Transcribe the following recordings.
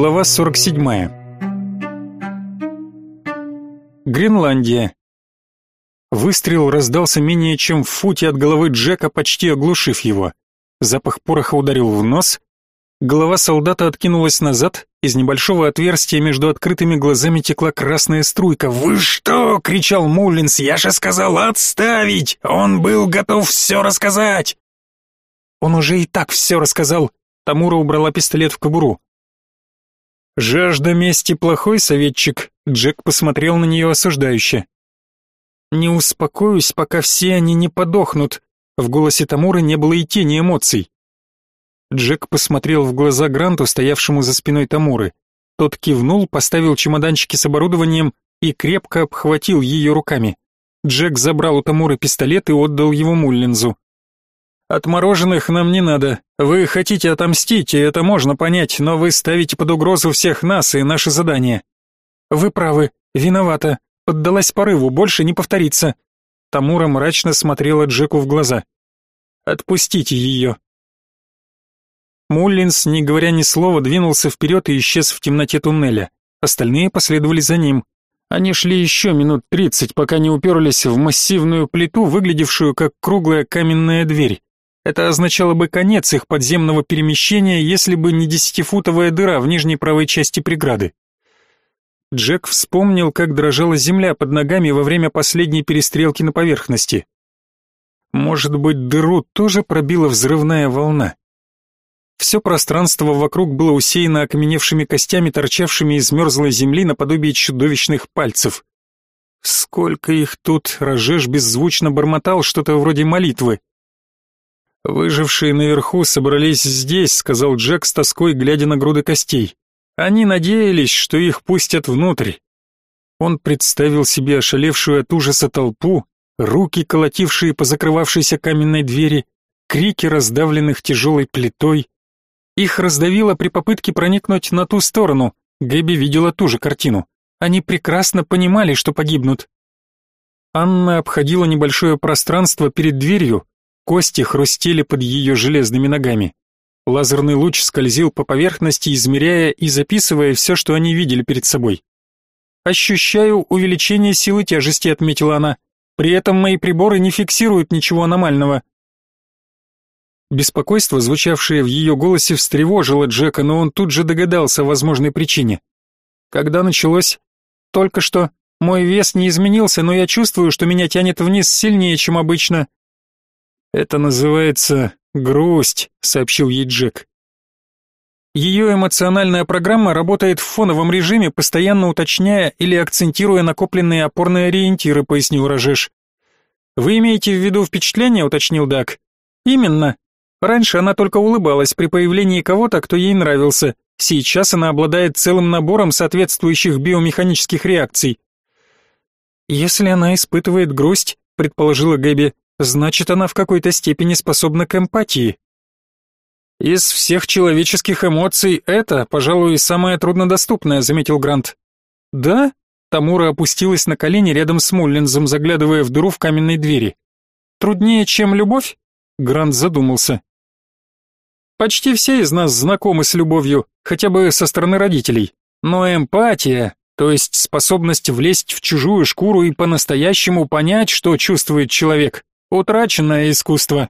Глава 47. Гренландия. Выстрел раздался менее чем в футе от головы Джека, почти оглушив его. Запах пороха ударил в нос. Голова солдата откинулась назад, из небольшого отверстия между открытыми глазами текла красная струйка. «Вы что?» — кричал Муллинс. «Я же сказал отставить! Он был готов все рассказать!» «Он уже и так все рассказал!» Тамура убрала пистолет в кобуру. «Жажда мести плохой советчик», — Джек посмотрел на нее осуждающе. «Не успокоюсь, пока все они не подохнут», — в голосе Тамуры не было и тени эмоций. Джек посмотрел в глаза Гранту, стоявшему за спиной Тамуры. Тот кивнул, поставил чемоданчики с оборудованием и крепко обхватил ее руками. Джек забрал у Тамуры пистолет и отдал его Муллинзу. Отмороженных нам не надо. Вы хотите отомстить, и это можно понять, но вы ставите под угрозу всех нас и наше задание. Вы правы, виновата. Поддалась порыву, больше не повторится. Тамура мрачно смотрела Джеку в глаза. Отпустите ее. Муллинс, не говоря ни слова, двинулся вперед и исчез в темноте туннеля. Остальные последовали за ним. Они шли еще минут тридцать, пока не уперлись в массивную плиту, выглядевшую как круглая каменная дверь. Это означало бы конец их подземного перемещения, если бы не десятифутовая дыра в нижней правой части преграды. Джек вспомнил, как дрожала земля под ногами во время последней перестрелки на поверхности. Может быть, дыру тоже пробила взрывная волна? Все пространство вокруг было усеяно окаменевшими костями, торчавшими из мерзлой земли наподобие чудовищных пальцев. Сколько их тут, Рожеш беззвучно бормотал что-то вроде молитвы. «Выжившие наверху собрались здесь», — сказал Джек с тоской, глядя на груды костей. «Они надеялись, что их пустят внутрь». Он представил себе ошалевшую от ужаса толпу, руки, колотившие по закрывавшейся каменной двери, крики раздавленных тяжелой плитой. Их раздавило при попытке проникнуть на ту сторону. Гэби видела ту же картину. Они прекрасно понимали, что погибнут. Анна обходила небольшое пространство перед дверью, Кости хрустели под ее железными ногами. Лазерный луч скользил по поверхности, измеряя и записывая все, что они видели перед собой. «Ощущаю увеличение силы тяжести», — отметила она. «При этом мои приборы не фиксируют ничего аномального». Беспокойство, звучавшее в ее голосе, встревожило Джека, но он тут же догадался о возможной причине. Когда началось? Только что. Мой вес не изменился, но я чувствую, что меня тянет вниз сильнее, чем обычно. «Это называется грусть», — сообщил ей Джек. Ее эмоциональная программа работает в фоновом режиме, постоянно уточняя или акцентируя накопленные опорные ориентиры, пояснил Рожеш. Вы имеете в виду впечатление, уточнил Дак. Именно. Раньше она только улыбалась при появлении кого-то, кто ей нравился. Сейчас она обладает целым набором соответствующих биомеханических реакций. Если она испытывает грусть, предположила Гэби, Значит, она в какой-то степени способна к эмпатии. Из всех человеческих эмоций это, пожалуй, самое труднодоступное, заметил Грант. Да? Тамура опустилась на колени рядом с Муллинзом, заглядывая в дыру в каменной двери. Труднее, чем любовь? Грант задумался. Почти все из нас знакомы с любовью, хотя бы со стороны родителей. Но эмпатия, то есть способность влезть в чужую шкуру и по-настоящему понять, что чувствует человек, Утраченное искусство.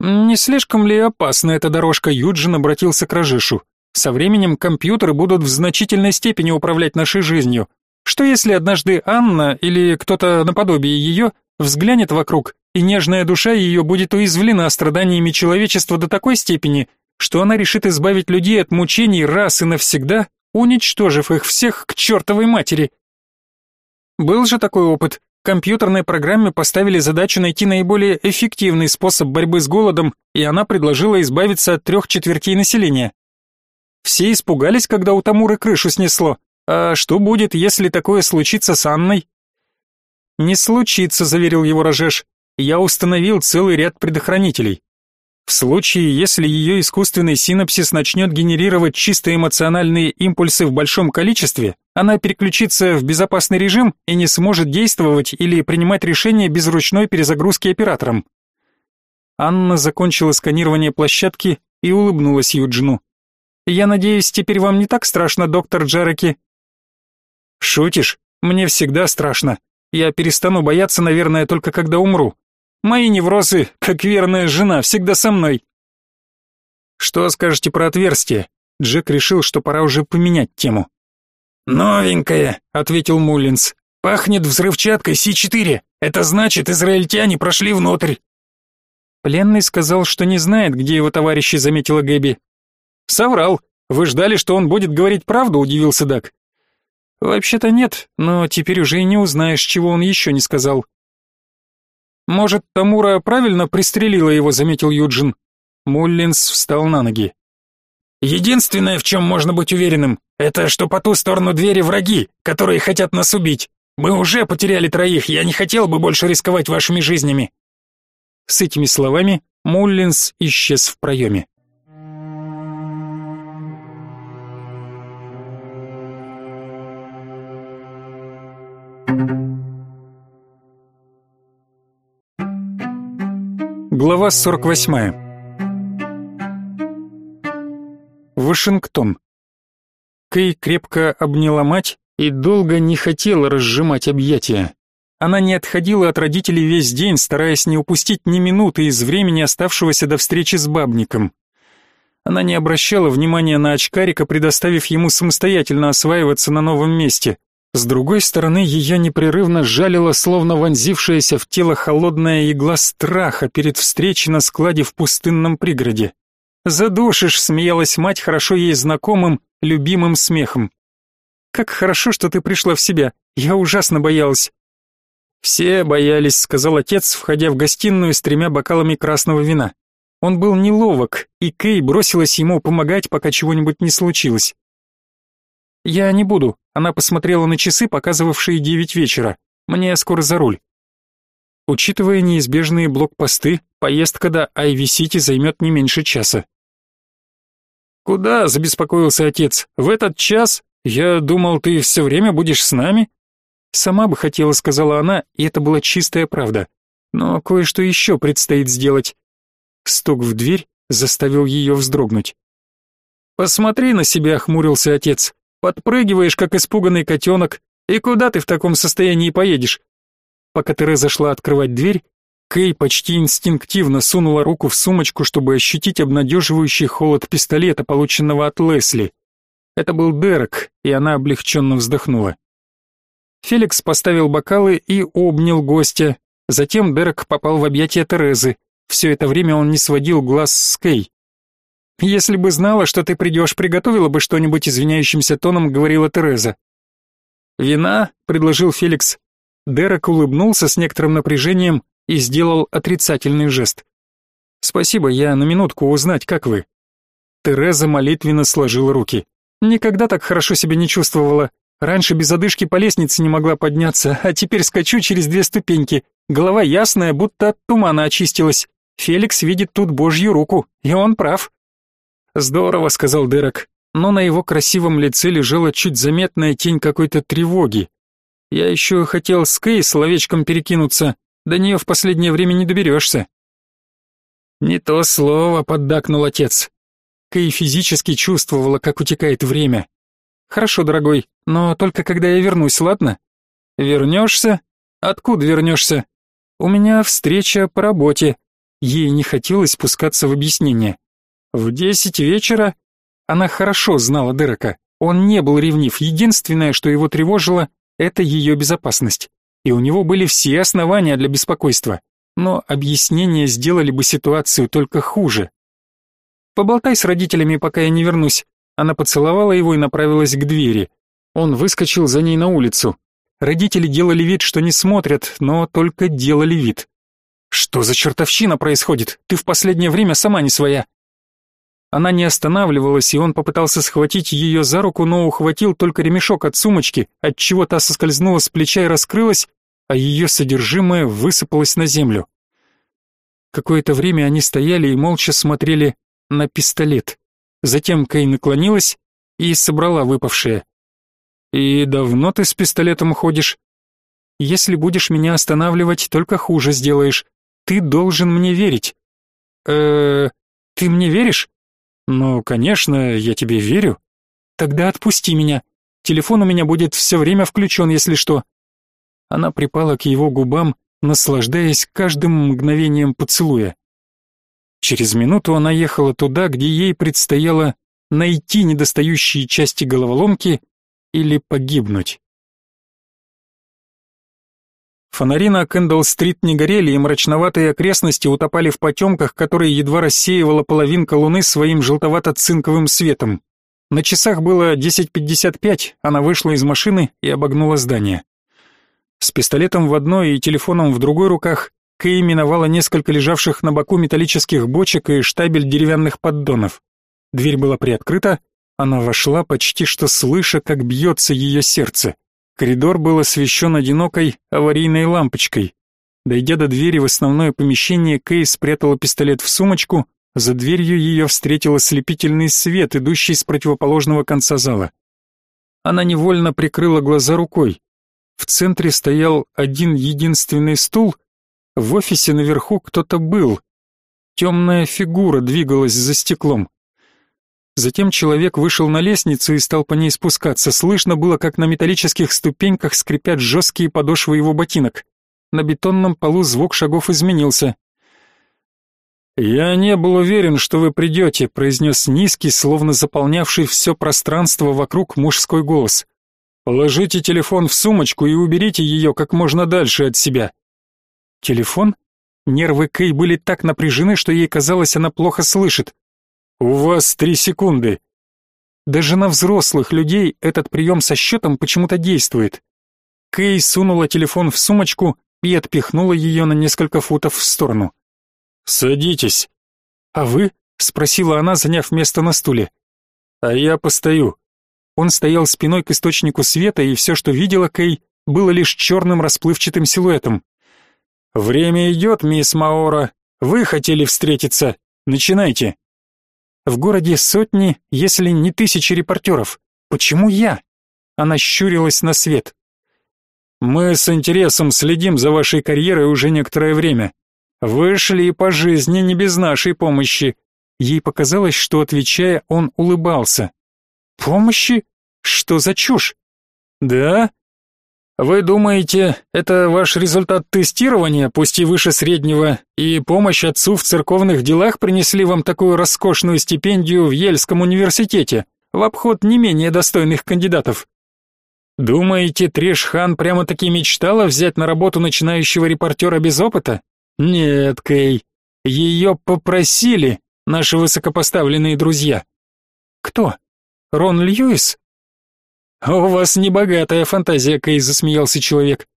Не слишком ли опасна эта дорожка, Юджин обратился к Рожишу. Со временем компьютеры будут в значительной степени управлять нашей жизнью. Что если однажды Анна или кто-то наподобие ее взглянет вокруг, и нежная душа ее будет уязвлена страданиями человечества до такой степени, что она решит избавить людей от мучений раз и навсегда, уничтожив их всех к чертовой матери? Был же такой опыт компьютерной программе поставили задачу найти наиболее эффективный способ борьбы с голодом, и она предложила избавиться от трех четвертей населения. Все испугались, когда у Тамуры крышу снесло. А что будет, если такое случится с Анной? Не случится, заверил его Рожеш. Я установил целый ряд предохранителей. В случае, если ее искусственный синапсис начнет генерировать чисто эмоциональные импульсы в большом количестве, она переключится в безопасный режим и не сможет действовать или принимать решения без ручной перезагрузки оператором. Анна закончила сканирование площадки и улыбнулась Юджину. Я надеюсь, теперь вам не так страшно, доктор Джераки?» «Шутишь? Мне всегда страшно. Я перестану бояться, наверное, только когда умру. Мои неврозы, как верная жена, всегда со мной». «Что скажете про отверстие?» Джек решил, что пора уже поменять тему. «Новенькое», — ответил Муллинс. «Пахнет взрывчаткой С4. Это значит, израильтяне прошли внутрь». Пленный сказал, что не знает, где его товарищи, заметила Гэби. «Соврал. Вы ждали, что он будет говорить правду?» — удивился Дак. «Вообще-то нет, но теперь уже и не узнаешь, чего он еще не сказал». «Может, Тамура правильно пристрелила его», — заметил Юджин. Муллинс встал на ноги. Единственное, в чем можно быть уверенным, это что по ту сторону двери враги, которые хотят нас убить. Мы уже потеряли троих, я не хотел бы больше рисковать вашими жизнями. С этими словами Муллинс исчез в проеме. Глава 48. Вашингтон. Кей крепко обняла мать и долго не хотела разжимать объятия. Она не отходила от родителей весь день, стараясь не упустить ни минуты из времени, оставшегося до встречи с бабником. Она не обращала внимания на очкарика, предоставив ему самостоятельно осваиваться на новом месте. С другой стороны, ее непрерывно жалила, словно вонзившаяся в тело холодная игла страха перед встречей на складе в пустынном пригороде. Задушишь, смеялась мать хорошо ей знакомым, любимым смехом. Как хорошо, что ты пришла в себя. Я ужасно боялась. Все боялись, сказал отец, входя в гостиную с тремя бокалами красного вина. Он был неловок, и Кей бросилась ему помогать, пока чего-нибудь не случилось. Я не буду. Она посмотрела на часы, показывавшие девять вечера. Мне скоро за руль. Учитывая неизбежные блокпосты, поездка до Айви-Сити займет не меньше часа. «Куда?» — забеспокоился отец. «В этот час? Я думал, ты все время будешь с нами?» «Сама бы хотела», — сказала она, и это была чистая правда. «Но кое-что еще предстоит сделать». Стук в дверь заставил ее вздрогнуть. «Посмотри на себя», — хмурился отец. «Подпрыгиваешь, как испуганный котенок. И куда ты в таком состоянии поедешь?» Пока Тереза шла открывать дверь, Кей почти инстинктивно сунула руку в сумочку, чтобы ощутить обнадеживающий холод пистолета, полученного от Лесли. Это был Дерек, и она облегченно вздохнула. Феликс поставил бокалы и обнял гостя. Затем Дерек попал в объятия Терезы. Все это время он не сводил глаз с Кей. «Если бы знала, что ты придешь, приготовила бы что-нибудь извиняющимся тоном», — говорила Тереза. «Вина?» — предложил Феликс. Дерек улыбнулся с некоторым напряжением, и сделал отрицательный жест. «Спасибо, я на минутку узнать, как вы». Тереза молитвенно сложила руки. «Никогда так хорошо себя не чувствовала. Раньше без одышки по лестнице не могла подняться, а теперь скачу через две ступеньки. Голова ясная, будто от тумана очистилась. Феликс видит тут божью руку, и он прав». «Здорово», — сказал Дерек, но на его красивом лице лежала чуть заметная тень какой-то тревоги. «Я еще хотел с Кей словечком перекинуться, до нее в последнее время не доберешься». «Не то слово», — поддакнул отец. Кей физически чувствовала, как утекает время. «Хорошо, дорогой, но только когда я вернусь, ладно?» «Вернешься? Откуда вернешься?» «У меня встреча по работе». Ей не хотелось спускаться в объяснение. В десять вечера она хорошо знала Дерека. Он не был ревнив, единственное, что его тревожило, это ее безопасность и у него были все основания для беспокойства, но объяснения сделали бы ситуацию только хуже. «Поболтай с родителями, пока я не вернусь». Она поцеловала его и направилась к двери. Он выскочил за ней на улицу. Родители делали вид, что не смотрят, но только делали вид. «Что за чертовщина происходит? Ты в последнее время сама не своя». Она не останавливалась, и он попытался схватить ее за руку, но ухватил только ремешок от сумочки, отчего та соскользнула с плеча и раскрылась, а ее содержимое высыпалось на землю. Какое-то время они стояли и молча смотрели на пистолет. Затем Кей наклонилась и собрала выпавшее. «И давно ты с пистолетом ходишь?» «Если будешь меня останавливать, только хуже сделаешь. Ты должен мне верить». «Э-э, ты мне веришь?» «Ну, конечно, я тебе верю». «Тогда отпусти меня. Телефон у меня будет все время включен, если что». Она припала к его губам, наслаждаясь каждым мгновением поцелуя. Через минуту она ехала туда, где ей предстояло найти недостающие части головоломки или погибнуть. Фонари на Кэндалл-стрит не горели, и мрачноватые окрестности утопали в потемках, которые едва рассеивала половинка луны своим желтовато-цинковым светом. На часах было 10.55, она вышла из машины и обогнула здание. С пистолетом в одной и телефоном в другой руках Кэй миновала несколько лежавших на боку металлических бочек и штабель деревянных поддонов. Дверь была приоткрыта, она вошла, почти что слыша, как бьется ее сердце. Коридор был освещен одинокой аварийной лампочкой. Дойдя до двери в основное помещение, Кей спрятала пистолет в сумочку, за дверью ее встретил ослепительный свет, идущий с противоположного конца зала. Она невольно прикрыла глаза рукой. В центре стоял один единственный стул, в офисе наверху кто-то был. Темная фигура двигалась за стеклом. Затем человек вышел на лестницу и стал по ней спускаться. Слышно было, как на металлических ступеньках скрипят жесткие подошвы его ботинок. На бетонном полу звук шагов изменился. «Я не был уверен, что вы придете», — произнес низкий, словно заполнявший все пространство вокруг мужской голос. «Положите телефон в сумочку и уберите ее как можно дальше от себя». «Телефон?» Нервы Кей были так напряжены, что ей казалось, она плохо слышит. «У вас три секунды». Даже на взрослых людей этот прием со счетом почему-то действует. Кей сунула телефон в сумочку и отпихнула ее на несколько футов в сторону. «Садитесь». «А вы?» — спросила она, заняв место на стуле. «А я постою». Он стоял спиной к источнику света, и все, что видела Кей, было лишь черным расплывчатым силуэтом. «Время идет, мисс Маора. Вы хотели встретиться. Начинайте». В городе сотни, если не тысячи репортеров. Почему я? Она щурилась на свет. Мы с интересом следим за вашей карьерой уже некоторое время. Вы шли по жизни не без нашей помощи. Ей показалось, что отвечая, он улыбался. Помощи? Что за чушь? Да? Вы думаете, это ваш результат тестирования, пусть и выше среднего, и помощь отцу в церковных делах принесли вам такую роскошную стипендию в Ельском университете, в обход не менее достойных кандидатов? Думаете, Триш-хан прямо-таки мечтала взять на работу начинающего репортера без опыта? Нет, Кей. Ее попросили наши высокопоставленные друзья. Кто? Рон Льюис? «У вас небогатая фантазия, Кей», — засмеялся человек.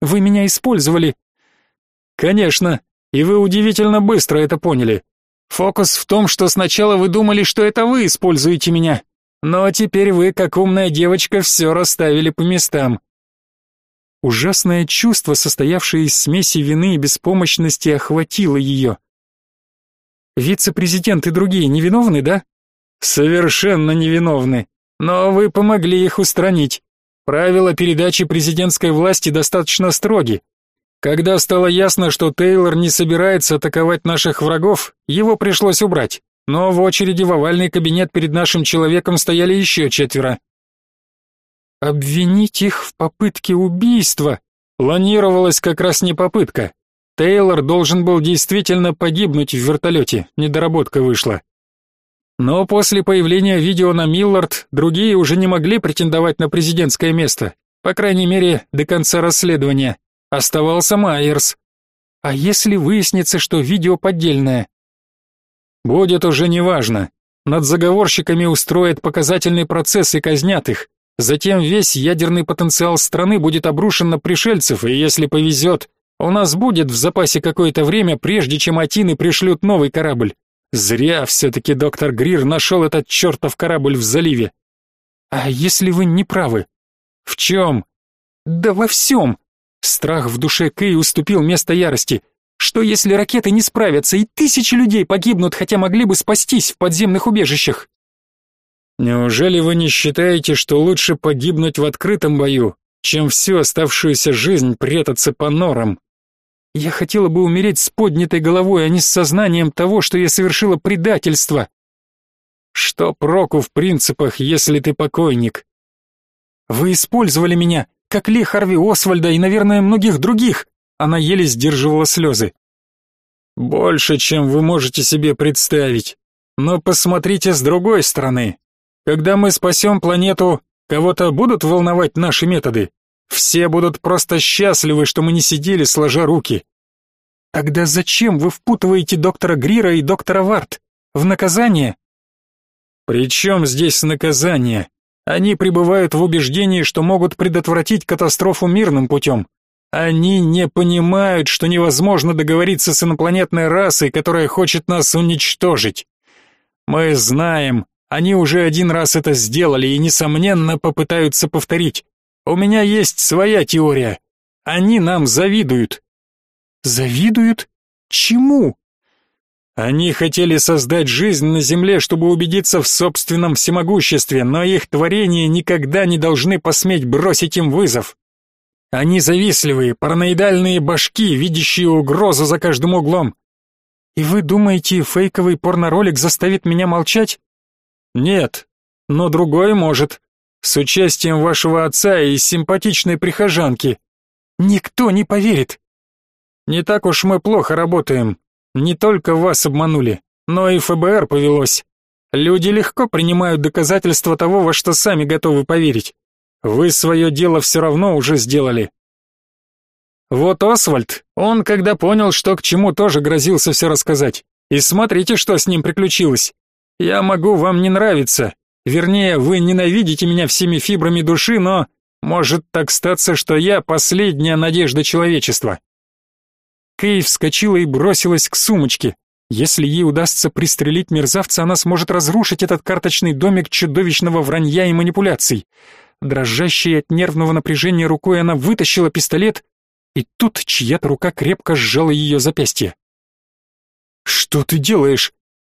«Вы меня использовали». «Конечно, и вы удивительно быстро это поняли. Фокус в том, что сначала вы думали, что это вы используете меня, но теперь вы, как умная девочка, все расставили по местам». Ужасное чувство, состоявшее из смеси вины и беспомощности, охватило ее. «Вице-президент и другие невиновны, да?» «Совершенно невиновны. Но вы помогли их устранить. Правила передачи президентской власти достаточно строги. Когда стало ясно, что Тейлор не собирается атаковать наших врагов, его пришлось убрать. Но в очереди в овальный кабинет перед нашим человеком стояли еще четверо. Обвинить их в попытке убийства планировалась как раз не попытка. Тейлор должен был действительно погибнуть в вертолете, недоработка вышла. Но после появления видео на Миллард другие уже не могли претендовать на президентское место, по крайней мере, до конца расследования. Оставался Майерс. А если выяснится, что видео поддельное? Будет уже неважно. Над заговорщиками устроят показательный процесс и казнят их. Затем весь ядерный потенциал страны будет обрушен на пришельцев, и если повезет, у нас будет в запасе какое-то время, прежде чем Атины пришлют новый корабль. Зря все-таки доктор Грир нашел этот чертов корабль в заливе. А если вы не правы? В чем? Да во всем. Страх в душе Кэй уступил место ярости. Что если ракеты не справятся и тысячи людей погибнут, хотя могли бы спастись в подземных убежищах? Неужели вы не считаете, что лучше погибнуть в открытом бою, чем всю оставшуюся жизнь прятаться по норам? Я хотела бы умереть с поднятой головой, а не с сознанием того, что я совершила предательство. Что проку в принципах, если ты покойник? Вы использовали меня, как Ли Харви Освальда и, наверное, многих других. Она еле сдерживала слезы. Больше, чем вы можете себе представить. Но посмотрите с другой стороны. Когда мы спасем планету, кого-то будут волновать наши методы. Все будут просто счастливы, что мы не сидели сложа руки. Тогда зачем вы впутываете доктора Грира и доктора Варт? В наказание? При чем здесь наказание? Они пребывают в убеждении, что могут предотвратить катастрофу мирным путем. Они не понимают, что невозможно договориться с инопланетной расой, которая хочет нас уничтожить. Мы знаем, они уже один раз это сделали и, несомненно, попытаются повторить. У меня есть своя теория. Они нам завидуют. Завидуют? Чему? Они хотели создать жизнь на Земле, чтобы убедиться в собственном всемогуществе, но их творения никогда не должны посметь бросить им вызов. Они завистливые, параноидальные башки, видящие угрозу за каждым углом. И вы думаете, фейковый порноролик заставит меня молчать? Нет, но другой может. С участием вашего отца и симпатичной прихожанки. Никто не поверит. Не так уж мы плохо работаем. Не только вас обманули, но и ФБР повелось. Люди легко принимают доказательства того, во что сами готовы поверить. Вы свое дело все равно уже сделали. Вот Освальд, он когда понял, что к чему, тоже грозился все рассказать. И смотрите, что с ним приключилось. Я могу вам не нравиться. Вернее, вы ненавидите меня всеми фибрами души, но может так статься, что я последняя надежда человечества. Кей вскочила и бросилась к сумочке. Если ей удастся пристрелить мерзавца, она сможет разрушить этот карточный домик чудовищного вранья и манипуляций. Дрожащей от нервного напряжения рукой она вытащила пистолет, и тут чья-то рука крепко сжала ее запястье. «Что ты делаешь?»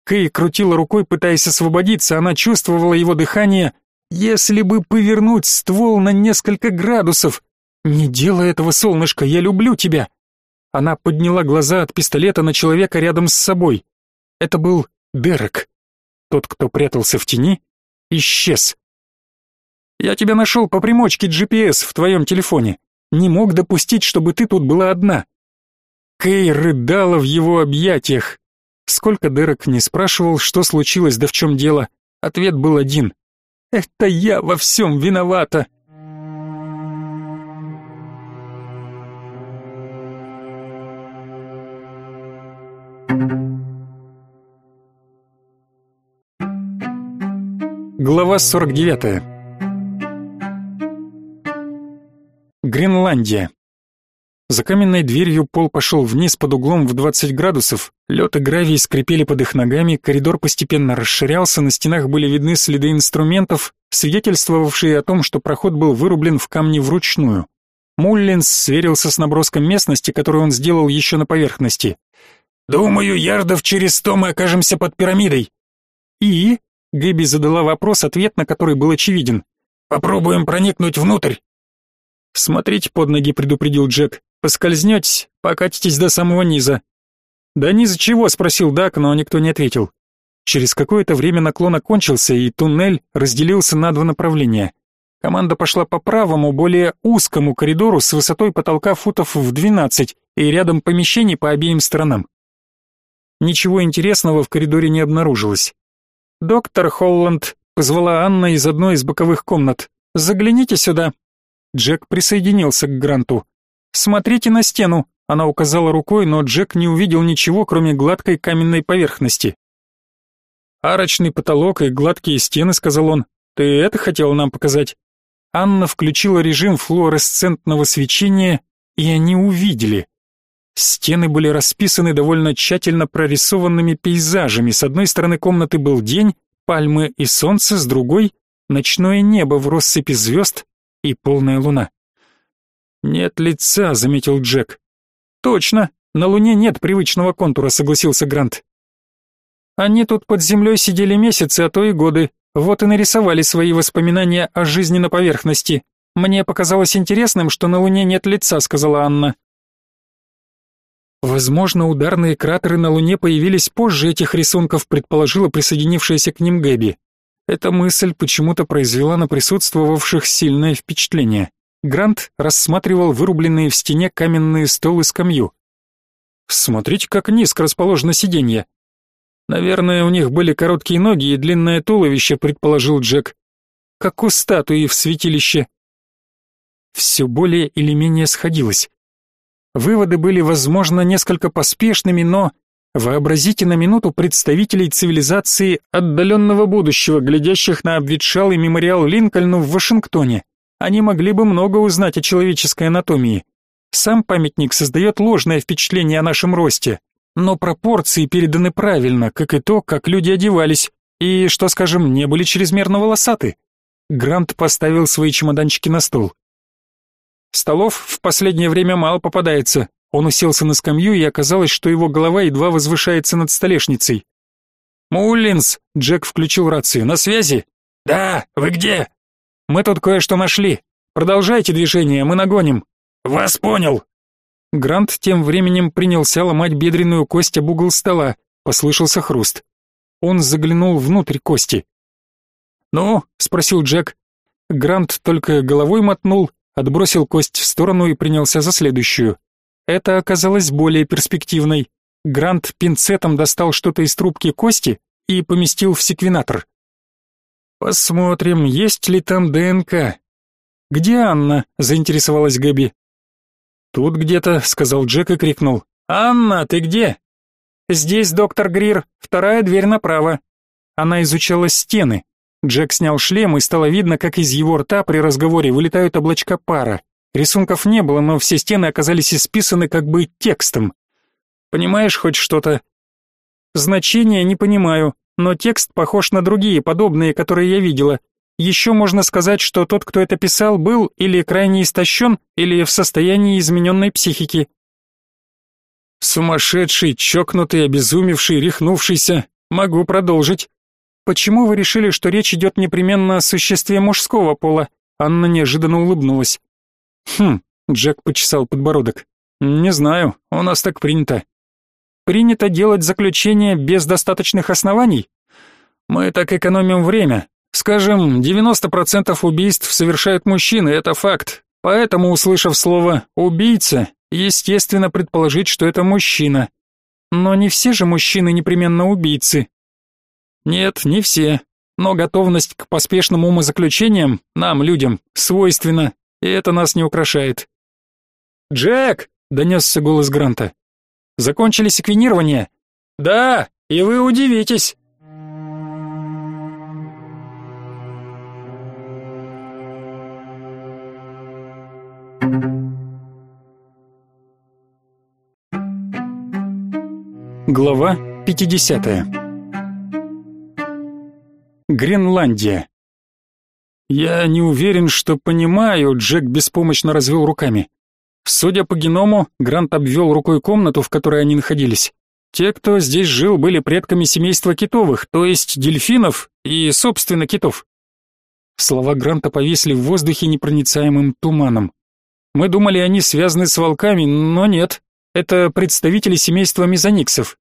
Кей крутила рукой, пытаясь освободиться, она чувствовала его дыхание. «Если бы повернуть ствол на несколько градусов!» «Не делай этого, солнышко, я люблю тебя!» Она подняла глаза от пистолета на человека рядом с собой. Это был Дерек. Тот, кто прятался в тени, исчез. Я тебя нашел по примочке GPS в твоем телефоне. Не мог допустить, чтобы ты тут была одна. Кей рыдала в его объятиях. Сколько Дерек не спрашивал, что случилось да в чем дело, ответ был один. «Это я во всем виновата!» Глава 49. Гренландия. За каменной дверью пол пошел вниз под углом в 20 градусов, лед и гравий скрипели под их ногами, коридор постепенно расширялся, на стенах были видны следы инструментов, свидетельствовавшие о том, что проход был вырублен в камне вручную. Муллинс сверился с наброском местности, которую он сделал еще на поверхности. «Думаю, ярдов через сто мы окажемся под пирамидой». «И?» Гэби задала вопрос, ответ на который был очевиден. «Попробуем проникнуть внутрь». «Смотрите под ноги», — предупредил Джек. «Поскользнетесь, покатитесь до самого низа». «Да низа чего?» — спросил Дак, но никто не ответил. Через какое-то время наклон окончился, и туннель разделился на два направления. Команда пошла по правому, более узкому коридору с высотой потолка футов в 12 и рядом помещений по обеим сторонам. Ничего интересного в коридоре не обнаружилось. «Доктор Холланд», — позвала Анна из одной из боковых комнат, — «загляните сюда». Джек присоединился к Гранту. «Смотрите на стену», — она указала рукой, но Джек не увидел ничего, кроме гладкой каменной поверхности. «Арочный потолок и гладкие стены», — сказал он. «Ты это хотела нам показать?» Анна включила режим флуоресцентного свечения, и они увидели. Стены были расписаны довольно тщательно прорисованными пейзажами. С одной стороны комнаты был день, пальмы и солнце, с другой — ночное небо в россыпи звезд и полная луна. «Нет лица», — заметил Джек. «Точно, на луне нет привычного контура», — согласился Грант. «Они тут под землей сидели месяцы, а то и годы, вот и нарисовали свои воспоминания о жизни на поверхности. Мне показалось интересным, что на луне нет лица», — сказала Анна. Возможно, ударные кратеры на Луне появились позже этих рисунков, предположила присоединившаяся к ним Гэби. Эта мысль почему-то произвела на присутствовавших сильное впечатление. Грант рассматривал вырубленные в стене каменные стол и скамью. Смотрите, как низко расположено сиденье. Наверное, у них были короткие ноги и длинное туловище, предположил Джек. Как у статуи в святилище. Все более или менее сходилось. Выводы были, возможно, несколько поспешными, но вообразите на минуту представителей цивилизации отдаленного будущего, глядящих на обветшалый мемориал Линкольну в Вашингтоне. Они могли бы много узнать о человеческой анатомии. Сам памятник создает ложное впечатление о нашем росте, но пропорции переданы правильно, как и то, как люди одевались, и, что скажем, не были чрезмерно волосаты. Грант поставил свои чемоданчики на стол. Столов в последнее время мало попадается. Он уселся на скамью, и оказалось, что его голова едва возвышается над столешницей. «Муллинс!» — Джек включил рацию. «На связи?» «Да, вы где?» «Мы тут кое-что нашли. Продолжайте движение, мы нагоним». «Вас понял!» Грант тем временем принялся ломать бедренную кость об угол стола. Послышался хруст. Он заглянул внутрь кости. «Ну?» — спросил Джек. Грант только головой мотнул, отбросил кость в сторону и принялся за следующую. Это оказалось более перспективной. Грант пинцетом достал что-то из трубки кости и поместил в секвенатор. Посмотрим, есть ли там ДНК. Где Анна? заинтересовалась Гэби. Тут где-то, сказал Джек и крикнул: "Анна, ты где?" Здесь доктор Грир, вторая дверь направо. Она изучала стены. Джек снял шлем, и стало видно, как из его рта при разговоре вылетают облачка пара. Рисунков не было, но все стены оказались исписаны как бы текстом. Понимаешь хоть что-то? Значения не понимаю, но текст похож на другие, подобные, которые я видела. Еще можно сказать, что тот, кто это писал, был или крайне истощен, или в состоянии измененной психики. Сумасшедший, чокнутый, обезумевший, рехнувшийся. Могу продолжить. Почему вы решили, что речь идет непременно о существе мужского пола? Анна неожиданно улыбнулась. Хм, Джек почесал подбородок. Не знаю, у нас так принято. Принято делать заключение без достаточных оснований? Мы так экономим время. Скажем, 90% убийств совершают мужчины, это факт. Поэтому, услышав слово «убийца», естественно предположить, что это мужчина. Но не все же мужчины непременно убийцы. Нет, не все. Но готовность к поспешным умозаключениям нам, людям, свойственна, и это нас не украшает. «Джек!» — донесся голос Гранта. «Закончили секвенирование?» «Да, и вы удивитесь!» Глава 50 Гренландия. Я не уверен, что понимаю, Джек беспомощно развел руками. Судя по геному, Грант обвел рукой комнату, в которой они находились. Те, кто здесь жил, были предками семейства китовых, то есть дельфинов и, собственно, китов. Слова Гранта повисли в воздухе непроницаемым туманом. Мы думали, они связаны с волками, но нет. Это представители семейства мезониксов.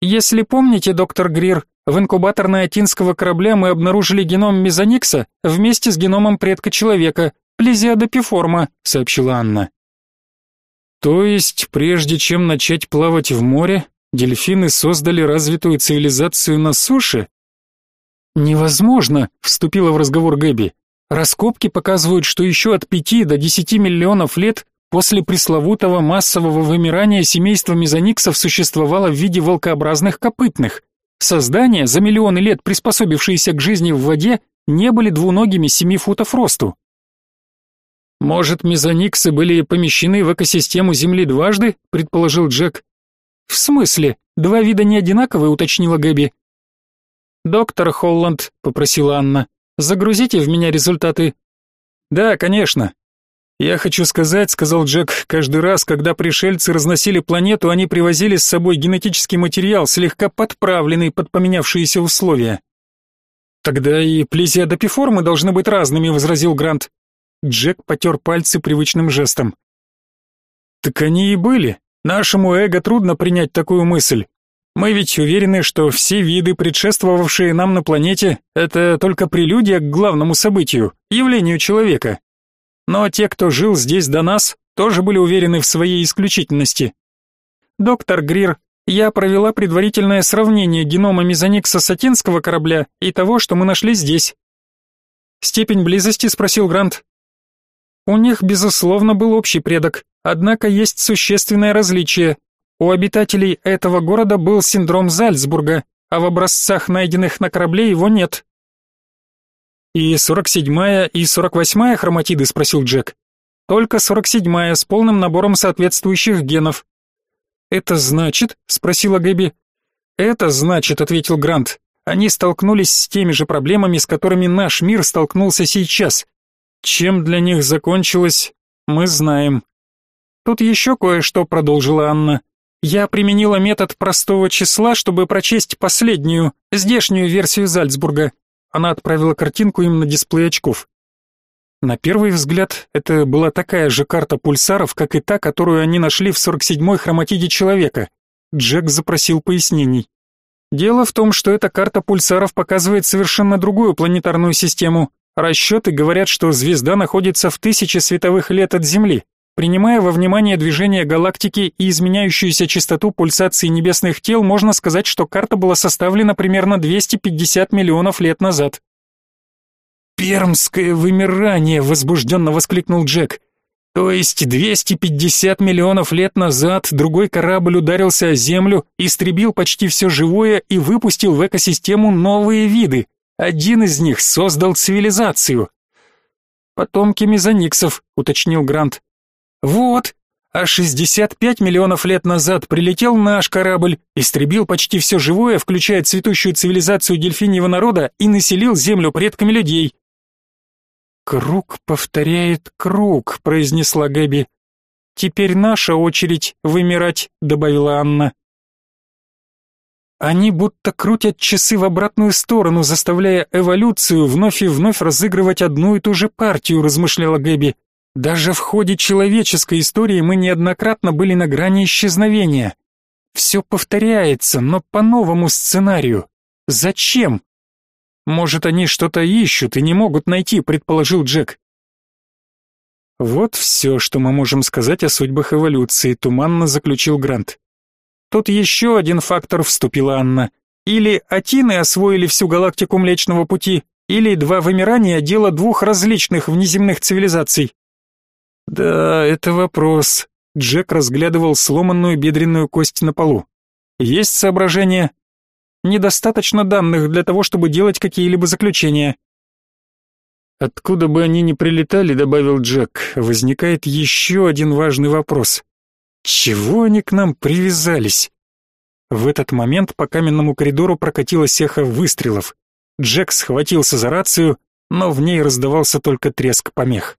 Если помните, доктор Грир, в инкубаторной атинского корабля мы обнаружили геном мезоникса вместе с геномом предка человека, плезиодопиформа, сообщила Анна. То есть, прежде чем начать плавать в море, дельфины создали развитую цивилизацию на суше? Невозможно, вступила в разговор Гэби. Раскопки показывают, что еще от пяти до десяти миллионов лет после пресловутого массового вымирания семейство мезониксов существовало в виде волкообразных копытных. Создания, за миллионы лет приспособившиеся к жизни в воде, не были двуногими семи футов росту. Может, мезониксы были помещены в экосистему Земли дважды, предположил Джек. В смысле? Два вида не одинаковые, уточнила Гэби. Доктор Холланд, попросила Анна, загрузите в меня результаты. Да, конечно. «Я хочу сказать», — сказал Джек, — «каждый раз, когда пришельцы разносили планету, они привозили с собой генетический материал, слегка подправленный под поменявшиеся условия». «Тогда и плезиодопиформы должны быть разными», — возразил Грант. Джек потер пальцы привычным жестом. «Так они и были. Нашему эго трудно принять такую мысль. Мы ведь уверены, что все виды, предшествовавшие нам на планете, это только прелюдия к главному событию, явлению человека. Но те, кто жил здесь до нас, тоже были уверены в своей исключительности. Доктор Грир, я провела предварительное сравнение генома мезоникса сатинского корабля и того, что мы нашли здесь. Степень близости, спросил Грант. У них, безусловно, был общий предок, однако есть существенное различие. У обитателей этого города был синдром Зальцбурга, а в образцах, найденных на корабле, его нет. «И 47-я, и 48-я хроматиды?» — спросил Джек. «Только 47-я, с полным набором соответствующих генов». «Это значит?» — спросила Гэби. «Это значит», — ответил Грант. «Они столкнулись с теми же проблемами, с которыми наш мир столкнулся сейчас. Чем для них закончилось, мы знаем». «Тут еще кое-что», — продолжила Анна. Я применила метод простого числа, чтобы прочесть последнюю, здешнюю версию Зальцбурга. Она отправила картинку им на дисплей очков. На первый взгляд, это была такая же карта пульсаров, как и та, которую они нашли в 47-й хроматиде человека. Джек запросил пояснений. Дело в том, что эта карта пульсаров показывает совершенно другую планетарную систему. Расчеты говорят, что звезда находится в тысяче световых лет от Земли. Принимая во внимание движение галактики и изменяющуюся частоту пульсации небесных тел, можно сказать, что карта была составлена примерно 250 миллионов лет назад. «Пермское вымирание!» — возбужденно воскликнул Джек. «То есть 250 миллионов лет назад другой корабль ударился о Землю, истребил почти все живое и выпустил в экосистему новые виды. Один из них создал цивилизацию». «Потомки мезониксов», — уточнил Грант. Вот, а 65 миллионов лет назад прилетел наш корабль, истребил почти все живое, включая цветущую цивилизацию дельфиньего народа и населил Землю предками людей. «Круг повторяет круг», — произнесла Гэби. «Теперь наша очередь вымирать», — добавила Анна. Они будто крутят часы в обратную сторону, заставляя эволюцию вновь и вновь разыгрывать одну и ту же партию, размышляла Гэби. Даже в ходе человеческой истории мы неоднократно были на грани исчезновения. Все повторяется, но по новому сценарию. Зачем? Может, они что-то ищут и не могут найти, предположил Джек. Вот все, что мы можем сказать о судьбах эволюции, туманно заключил Грант. Тут еще один фактор, вступила Анна. Или Атины освоили всю галактику Млечного Пути, или два вымирания – дело двух различных внеземных цивилизаций. Да, это вопрос. Джек разглядывал сломанную бедренную кость на полу. Есть соображения? Недостаточно данных для того, чтобы делать какие-либо заключения. Откуда бы они ни прилетали, добавил Джек, возникает еще один важный вопрос. Чего они к нам привязались? В этот момент по каменному коридору прокатилось эхо выстрелов. Джек схватился за рацию, но в ней раздавался только треск помех.